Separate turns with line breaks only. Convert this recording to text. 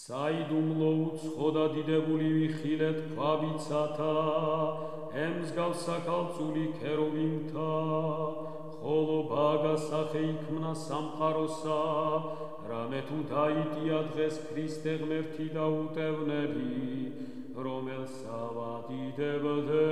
საიდუმლო უცხოდა დიდებული ვიხილეთ ქვაბიცათა ემსგავს საქალწული ქეროვიმთა ხოლო ბაგა სახე იქმნა სამყაროსა რამე თუ დაიტია დღეს ქრისტე ღმერთი და უტევნები რომელსა ვადიდებდე